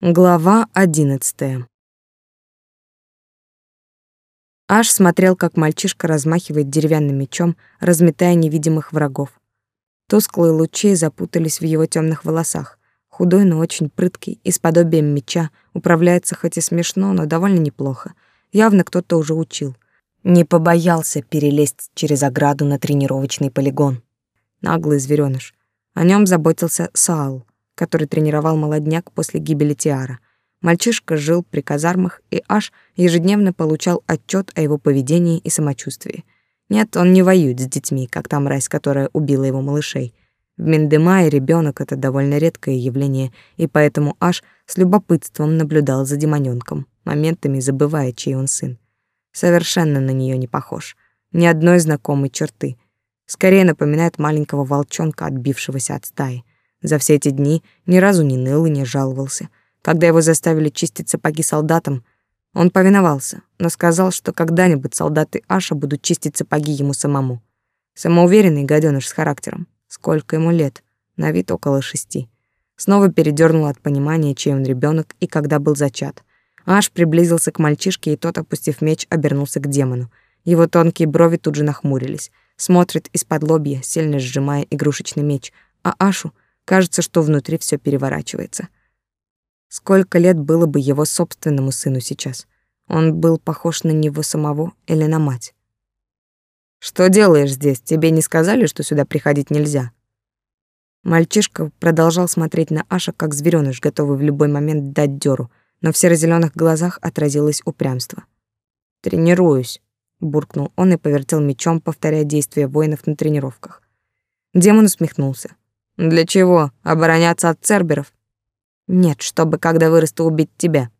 Глава одиннадцатая. Аш смотрел, как мальчишка размахивает деревянным мечом, разметая невидимых врагов. Тусклые лучи запутались в его темных волосах. Худой, но очень прыткий, и с подобием меча, управляется хоть и смешно, но довольно неплохо. Явно кто-то уже учил. Не побоялся перелезть через ограду на тренировочный полигон. Наглый зверёныш. О нем заботился Саал который тренировал молодняк после гибели Тиара. Мальчишка жил при казармах и аж ежедневно получал отчет о его поведении и самочувствии. Нет, он не воюет с детьми, как та мразь, которая убила его малышей. В Миндемае ребенок это довольно редкое явление, и поэтому аж с любопытством наблюдал за демонёнком, моментами забывая, чей он сын. Совершенно на нее не похож. Ни одной знакомой черты. Скорее напоминает маленького волчонка, отбившегося от стаи. За все эти дни ни разу не ныл и не жаловался. Когда его заставили чистить сапоги солдатам, он повиновался, но сказал, что когда-нибудь солдаты Аша будут чистить сапоги ему самому. Самоуверенный гаденыш с характером. Сколько ему лет? На вид около шести. Снова передернул от понимания, чей он ребенок и когда был зачат. Аш приблизился к мальчишке, и тот, опустив меч, обернулся к демону. Его тонкие брови тут же нахмурились. Смотрит из-под лобья, сильно сжимая игрушечный меч, а Ашу — Кажется, что внутри все переворачивается. Сколько лет было бы его собственному сыну сейчас? Он был похож на него самого или на мать? Что делаешь здесь? Тебе не сказали, что сюда приходить нельзя? Мальчишка продолжал смотреть на Аша как зверёныш, готовый в любой момент дать дёру, но в серо-зелёных глазах отразилось упрямство. «Тренируюсь», — буркнул он и повертел мечом, повторяя действия воинов на тренировках. Демон усмехнулся. Для чего? Обороняться от церберов? Нет, чтобы когда вырасту убить тебя.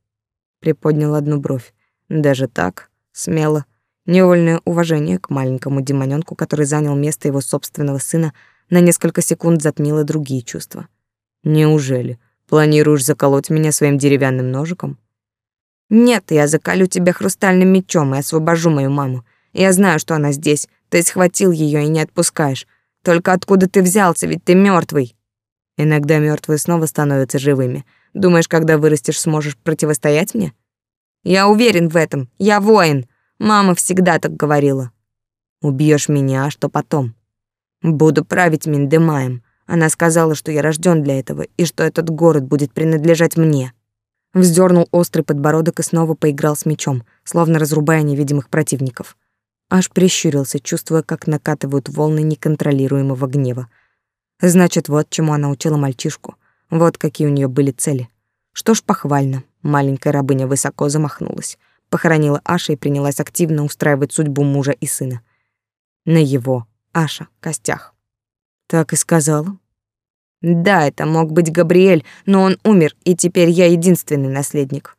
Приподнял одну бровь. Даже так, смело. Невольное уважение к маленькому демонёнку, который занял место его собственного сына, на несколько секунд затмило другие чувства. Неужели планируешь заколоть меня своим деревянным ножиком? Нет, я заколю тебя хрустальным мечом и освобожу мою маму. Я знаю, что она здесь. Ты схватил ее и не отпускаешь. Только откуда ты взялся, ведь ты мертвый. Иногда мертвые снова становятся живыми. Думаешь, когда вырастешь, сможешь противостоять мне? Я уверен в этом. Я воин. Мама всегда так говорила. Убьешь меня, а что потом? Буду править Миндемаем. Она сказала, что я рожден для этого и что этот город будет принадлежать мне. Вздернул острый подбородок и снова поиграл с мечом, словно разрубая невидимых противников. Аж прищурился, чувствуя, как накатывают волны неконтролируемого гнева. Значит, вот чему она учила мальчишку. Вот какие у нее были цели. Что ж, похвально. Маленькая рабыня высоко замахнулась, похоронила Аша и принялась активно устраивать судьбу мужа и сына. На его, Аша, костях. Так и сказала. Да, это мог быть Габриэль, но он умер, и теперь я единственный наследник.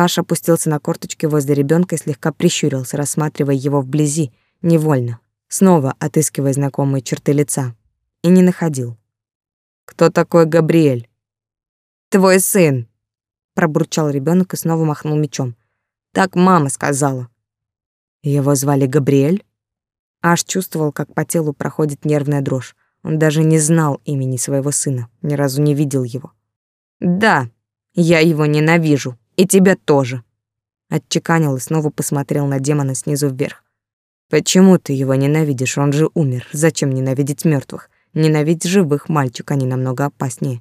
Аш опустился на корточки возле ребенка и слегка прищурился, рассматривая его вблизи, невольно, снова отыскивая знакомые черты лица. И не находил. «Кто такой Габриэль?» «Твой сын», — пробурчал ребенок и снова махнул мечом. «Так мама сказала». Его звали Габриэль? Аш чувствовал, как по телу проходит нервная дрожь. Он даже не знал имени своего сына, ни разу не видел его. «Да, я его ненавижу», и тебя тоже. Отчеканил и снова посмотрел на демона снизу вверх. Почему ты его ненавидишь? Он же умер. Зачем ненавидеть мертвых? Ненавидеть живых мальчик, они намного опаснее.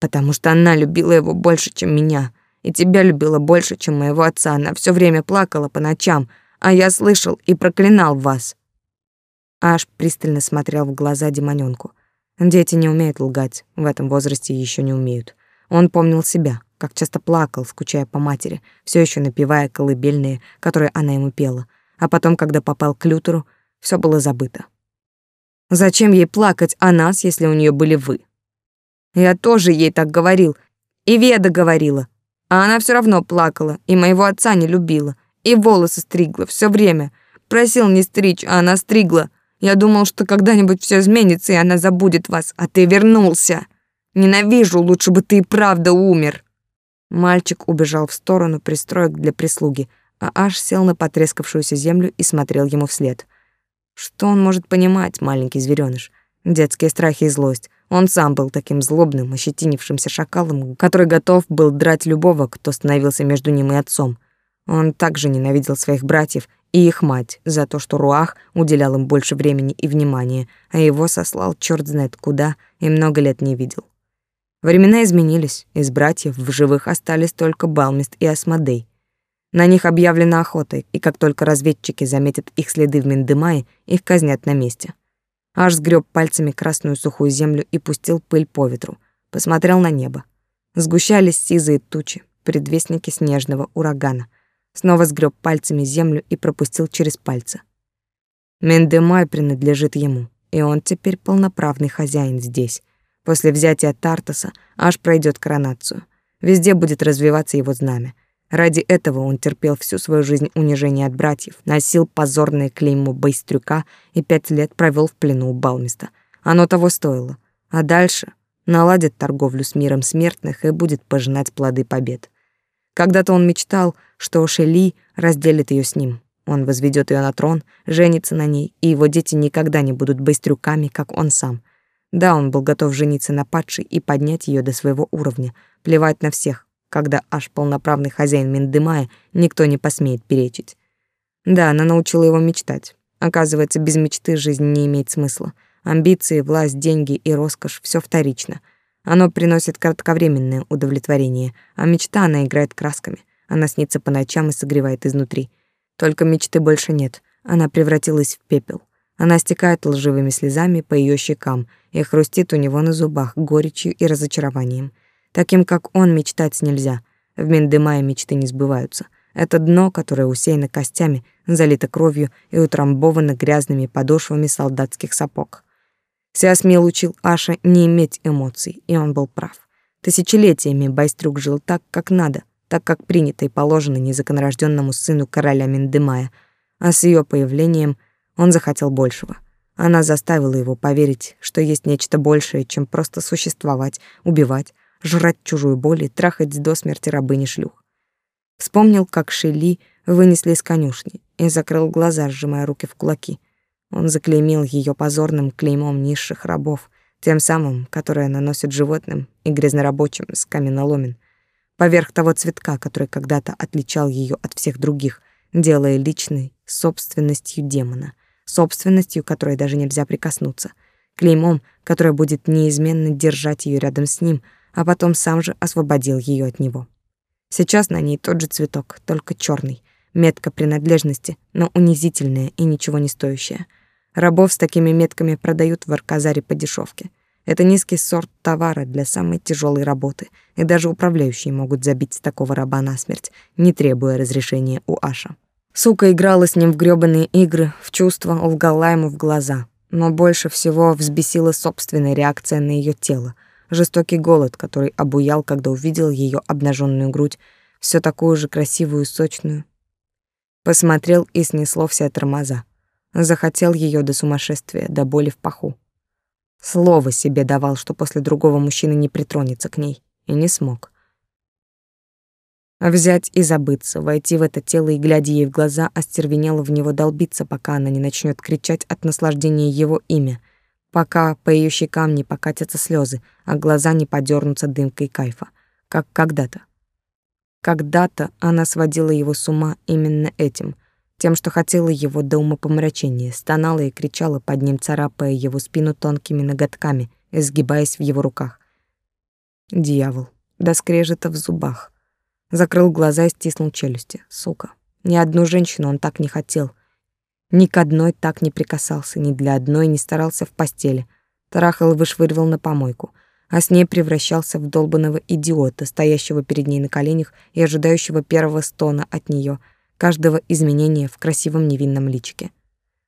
Потому что она любила его больше, чем меня, и тебя любила больше, чем моего отца. Она все время плакала по ночам, а я слышал и проклинал вас. Аж пристально смотрел в глаза демонёнку. Дети не умеют лгать, в этом возрасте еще не умеют. Он помнил себя как часто плакал, скучая по матери, все еще напевая колыбельные, которые она ему пела. А потом, когда попал к Лютеру, все было забыто. Зачем ей плакать о нас, если у нее были вы? Я тоже ей так говорил, и Веда говорила, а она все равно плакала, и моего отца не любила, и волосы стригла все время. Просил не стричь, а она стригла. Я думал, что когда-нибудь все изменится, и она забудет вас, а ты вернулся. Ненавижу, лучше бы ты и правда умер. Мальчик убежал в сторону пристроек для прислуги, а Аш сел на потрескавшуюся землю и смотрел ему вслед. Что он может понимать, маленький зверёныш? Детские страхи и злость. Он сам был таким злобным, ощетинившимся шакалом, который готов был драть любого, кто становился между ним и отцом. Он также ненавидел своих братьев и их мать за то, что Руах уделял им больше времени и внимания, а его сослал черт знает куда и много лет не видел. Времена изменились, из братьев в живых остались только Балмист и Асмодей. На них объявлена охота, и как только разведчики заметят их следы в Миндемае, их казнят на месте. Аж сгреб пальцами красную сухую землю и пустил пыль по ветру. Посмотрел на небо. Сгущались сизые тучи, предвестники снежного урагана. Снова сгреб пальцами землю и пропустил через пальцы. Мендемай принадлежит ему, и он теперь полноправный хозяин здесь. После взятия Тартаса аж пройдет коронацию. Везде будет развиваться его знамя. Ради этого он терпел всю свою жизнь унижение от братьев, носил позорное клеймо Байстрюка и пять лет провел в плену у Балмиста. Оно того стоило. А дальше наладит торговлю с миром смертных и будет пожинать плоды побед. Когда-то он мечтал, что Шели разделит ее с ним. Он возведет ее на трон, женится на ней, и его дети никогда не будут быстрюками, как он сам. Да, он был готов жениться на падшей и поднять ее до своего уровня, плевать на всех, когда аж полноправный хозяин Миндымая никто не посмеет перечить. Да, она научила его мечтать. Оказывается, без мечты жизнь не имеет смысла. Амбиции, власть, деньги и роскошь — все вторично. Оно приносит кратковременное удовлетворение, а мечта она играет красками. Она снится по ночам и согревает изнутри. Только мечты больше нет. Она превратилась в пепел. Она стекает лживыми слезами по ее щекам и хрустит у него на зубах горечью и разочарованием. Таким, как он, мечтать нельзя. В Миндемае мечты не сбываются. Это дно, которое усеяно костями, залито кровью и утрамбовано грязными подошвами солдатских сапог. Сиасмил учил Аша не иметь эмоций, и он был прав. Тысячелетиями Байстрюк жил так, как надо, так, как принято и положено незаконорожденному сыну короля Миндемая, а с ее появлением он захотел большего. Она заставила его поверить, что есть нечто большее, чем просто существовать, убивать, жрать чужую боль и трахать до смерти рабыни шлюх. Вспомнил, как Шели вынесли из конюшни и закрыл глаза, сжимая руки в кулаки. Он заклеймил ее позорным клеймом низших рабов, тем самым, которое наносит животным и грязнорабочим с каменоломен, поверх того цветка, который когда-то отличал ее от всех других, делая личной собственностью демона, собственностью, которой даже нельзя прикоснуться, клеймом, которое будет неизменно держать ее рядом с ним — а потом сам же освободил ее от него. Сейчас на ней тот же цветок, только черный, метка принадлежности, но унизительная и ничего не стоящая. Рабов с такими метками продают в Арказаре по дешевке. Это низкий сорт товара для самой тяжелой работы, и даже управляющие могут забить такого раба насмерть, не требуя разрешения у Аша. Сука играла с ним в грёбаные игры, в чувства, лгала ему в глаза. Но больше всего взбесила собственная реакция на ее тело — жестокий голод, который обуял, когда увидел ее обнаженную грудь, все такую же красивую и сочную. Посмотрел и снесло все тормоза. Захотел ее до сумасшествия, до боли в паху. Слово себе давал, что после другого мужчины не притронется к ней, и не смог. Взять и забыться, войти в это тело и, глядя ей в глаза, остервенело в него долбиться, пока она не начнет кричать от наслаждения его имя — пока по ее щекам не покатятся слезы, а глаза не подернутся дымкой кайфа, как когда-то. Когда-то она сводила его с ума именно этим, тем, что хотела его до умопомрачения, стонала и кричала под ним, царапая его спину тонкими ноготками, изгибаясь в его руках. Дьявол, до скрежета в зубах. Закрыл глаза и стиснул челюсти. Сука. Ни одну женщину он так не хотел — ни к одной так не прикасался, ни для одной не старался в постели. Трахал и вышвыривал на помойку, а с ней превращался в долбанного идиота, стоящего перед ней на коленях и ожидающего первого стона от нее, каждого изменения в красивом невинном личике.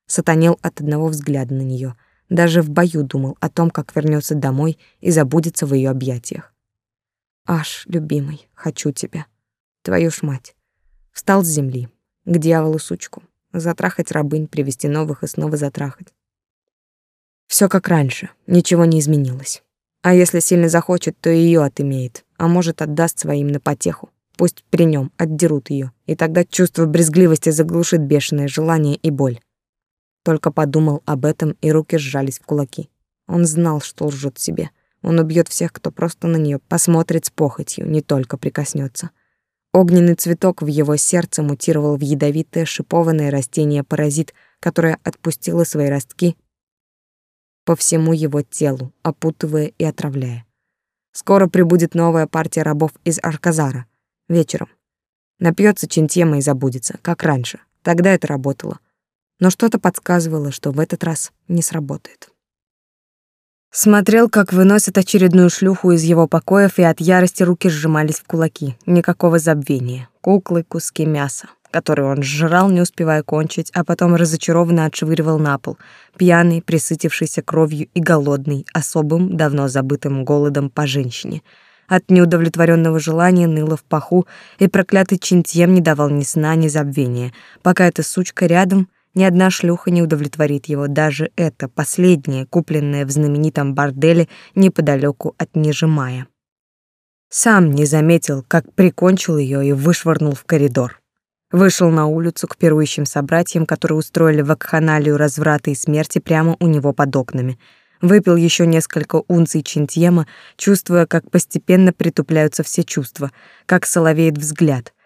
Сатанел от одного взгляда на нее, даже в бою думал о том, как вернется домой и забудется в ее объятиях. «Аш, любимый, хочу тебя. Твою ж мать». Встал с земли, к дьяволу сучку, Затрахать рабынь, привести новых и снова затрахать. Все как раньше, ничего не изменилось. А если сильно захочет, то ее отымеет, а может отдаст своим на потеху. Пусть при нем отдерут ее, и тогда чувство брезгливости заглушит бешеное желание и боль. Только подумал об этом, и руки сжались в кулаки. Он знал, что лжет себе. Он убьет всех, кто просто на нее посмотрит с похотью, не только прикоснется. Огненный цветок в его сердце мутировал в ядовитое шипованное растение-паразит, которое отпустило свои ростки по всему его телу, опутывая и отравляя. Скоро прибудет новая партия рабов из Арказара. Вечером. Напьется Чинтема и забудется, как раньше. Тогда это работало. Но что-то подсказывало, что в этот раз не сработает. Смотрел, как выносят очередную шлюху из его покоев, и от ярости руки сжимались в кулаки. Никакого забвения. Куклы, куски мяса, которые он сжирал, не успевая кончить, а потом разочарованно отшвыривал на пол, пьяный, присытившийся кровью и голодный, особым, давно забытым голодом по женщине. От неудовлетворенного желания ныло в паху, и проклятый Чинтьем не давал ни сна, ни забвения, пока эта сучка рядом — ни одна шлюха не удовлетворит его, даже это последнее, купленное в знаменитом борделе неподалеку от Нежимая. Сам не заметил, как прикончил ее и вышвырнул в коридор. Вышел на улицу к пирующим собратьям, которые устроили вакханалию разврата и смерти прямо у него под окнами. Выпил еще несколько унций чинтьема, чувствуя, как постепенно притупляются все чувства, как соловеет взгляд —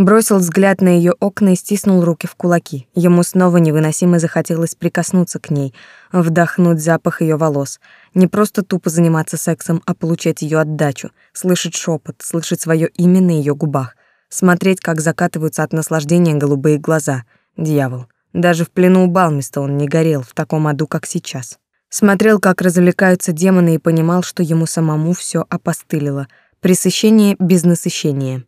Бросил взгляд на ее окна и стиснул руки в кулаки. Ему снова невыносимо захотелось прикоснуться к ней, вдохнуть запах ее волос. Не просто тупо заниматься сексом, а получать ее отдачу, слышать шепот, слышать свое имя на ее губах, смотреть, как закатываются от наслаждения голубые глаза. Дьявол. Даже в плену у Балмиста он не горел в таком аду, как сейчас. Смотрел, как развлекаются демоны и понимал, что ему самому все опостылило. Пресыщение без насыщения.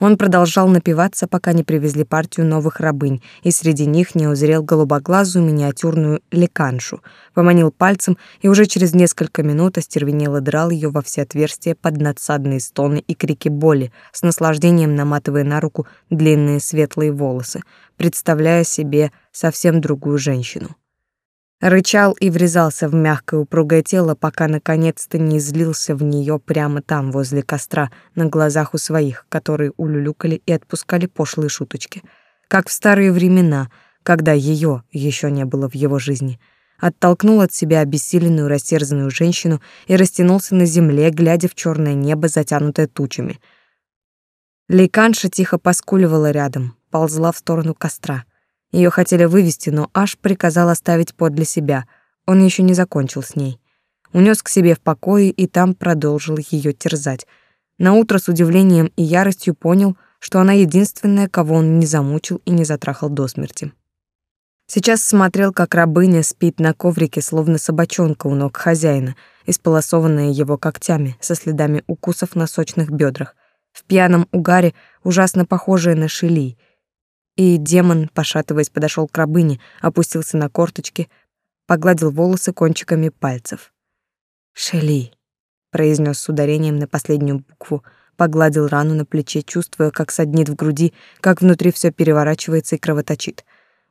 Он продолжал напиваться, пока не привезли партию новых рабынь, и среди них не узрел голубоглазую миниатюрную леканшу, поманил пальцем и уже через несколько минут остервенело драл ее во все отверстия под надсадные стоны и крики боли, с наслаждением наматывая на руку длинные светлые волосы, представляя себе совсем другую женщину. Рычал и врезался в мягкое упругое тело, пока наконец-то не излился в нее прямо там, возле костра, на глазах у своих, которые улюлюкали и отпускали пошлые шуточки. Как в старые времена, когда ее еще не было в его жизни. Оттолкнул от себя обессиленную, растерзанную женщину и растянулся на земле, глядя в черное небо, затянутое тучами. Лейканша тихо поскуливала рядом, ползла в сторону костра — ее хотели вывести, но Аш приказал оставить подле себя. Он еще не закончил с ней. Унес к себе в покое и там продолжил ее терзать. На утро с удивлением и яростью понял, что она единственная, кого он не замучил и не затрахал до смерти. Сейчас смотрел, как рабыня спит на коврике, словно собачонка у ног хозяина, исполосованная его когтями, со следами укусов на сочных бедрах, в пьяном угаре, ужасно похожая на шили — и демон, пошатываясь, подошел к рабыне, опустился на корточки, погладил волосы кончиками пальцев. «Шели», — произнес с ударением на последнюю букву, погладил рану на плече, чувствуя, как саднит в груди, как внутри все переворачивается и кровоточит.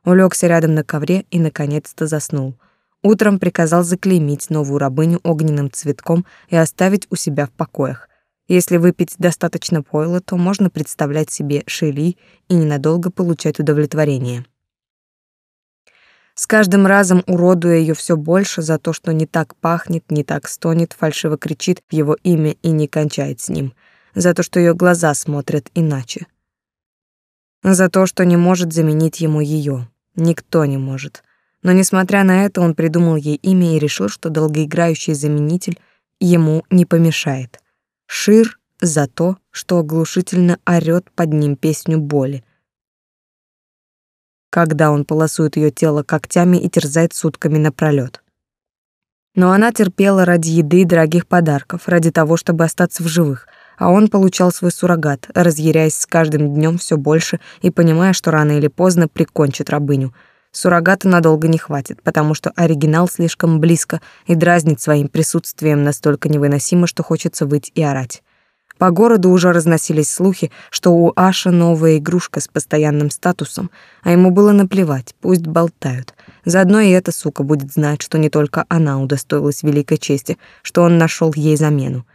Улегся рядом на ковре и, наконец-то, заснул. Утром приказал заклеймить новую рабыню огненным цветком и оставить у себя в покоях. Если выпить достаточно пойла, то можно представлять себе Шели и ненадолго получать удовлетворение. С каждым разом уродуя ее все больше за то, что не так пахнет, не так стонет, фальшиво кричит в его имя и не кончает с ним, за то, что ее глаза смотрят иначе, за то, что не может заменить ему ее, никто не может. Но несмотря на это, он придумал ей имя и решил, что долгоиграющий заменитель ему не помешает. Шир за то, что оглушительно орёт под ним песню боли. Когда он полосует ее тело когтями и терзает сутками напролёт. Но она терпела ради еды и дорогих подарков, ради того, чтобы остаться в живых, а он получал свой суррогат, разъяряясь с каждым днем все больше и понимая, что рано или поздно прикончит рабыню. Суррогата надолго не хватит, потому что оригинал слишком близко и дразнит своим присутствием настолько невыносимо, что хочется выть и орать. По городу уже разносились слухи, что у Аша новая игрушка с постоянным статусом, а ему было наплевать, пусть болтают. Заодно и эта сука будет знать, что не только она удостоилась великой чести, что он нашел ей замену.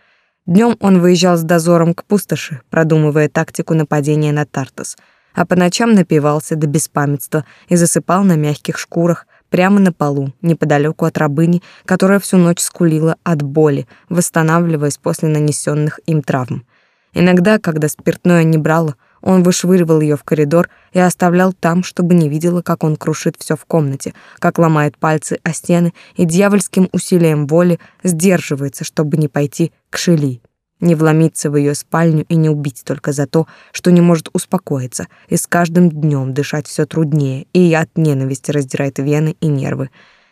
Днем он выезжал с дозором к пустоши, продумывая тактику нападения на Тартас — а по ночам напивался до беспамятства и засыпал на мягких шкурах, прямо на полу, неподалеку от рабыни, которая всю ночь скулила от боли, восстанавливаясь после нанесенных им травм. Иногда, когда спиртное не брало, он вышвыривал ее в коридор и оставлял там, чтобы не видела, как он крушит все в комнате, как ломает пальцы о стены и дьявольским усилием воли сдерживается, чтобы не пойти к Шели, не вломиться в ее спальню и не убить только за то, что не может успокоиться и с каждым днем дышать все труднее, и от ненависти раздирает вены и нервы.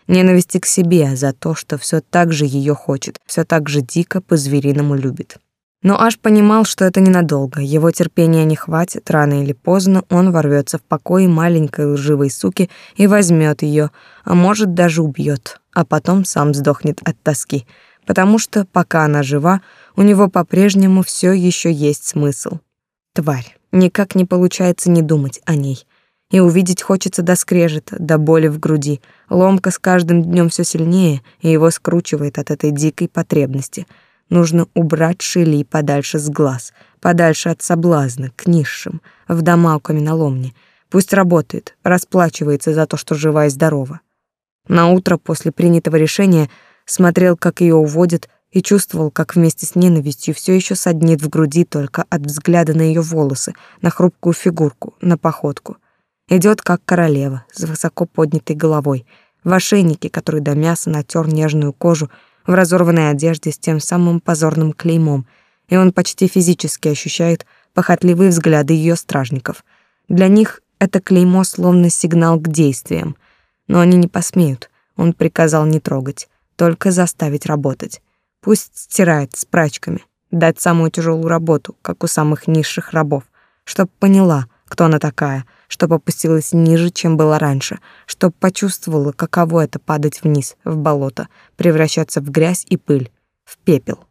Ненависти к себе за то, что все так же ее хочет, все так же дико по-звериному любит. Но Аш понимал, что это ненадолго, его терпения не хватит, рано или поздно он ворвется в покой маленькой лживой суки и возьмет ее, а может даже убьет, а потом сам сдохнет от тоски, потому что пока она жива, у него по-прежнему все еще есть смысл. Тварь, никак не получается не думать о ней. И увидеть хочется до скрежета, до боли в груди. Ломка с каждым днем все сильнее, и его скручивает от этой дикой потребности — Нужно убрать Шили подальше с глаз, подальше от соблазна, к низшим, в дома у каменоломни. Пусть работает, расплачивается за то, что жива и здорова. На утро после принятого решения смотрел, как ее уводят, и чувствовал, как вместе с ненавистью все еще саднит в груди только от взгляда на ее волосы, на хрупкую фигурку, на походку. Идет как королева, с высоко поднятой головой, в ошейнике, который до мяса натер нежную кожу, в разорванной одежде с тем самым позорным клеймом, и он почти физически ощущает похотливые взгляды ее стражников. Для них это клеймо словно сигнал к действиям, но они не посмеют. Он приказал не трогать, только заставить работать. Пусть стирает с прачками, дать самую тяжелую работу, как у самых низших рабов, чтоб поняла, кто она такая — чтоб опустилась ниже, чем было раньше, чтоб почувствовала, каково это падать вниз, в болото, превращаться в грязь и пыль, в пепел.